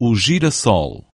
o girassol.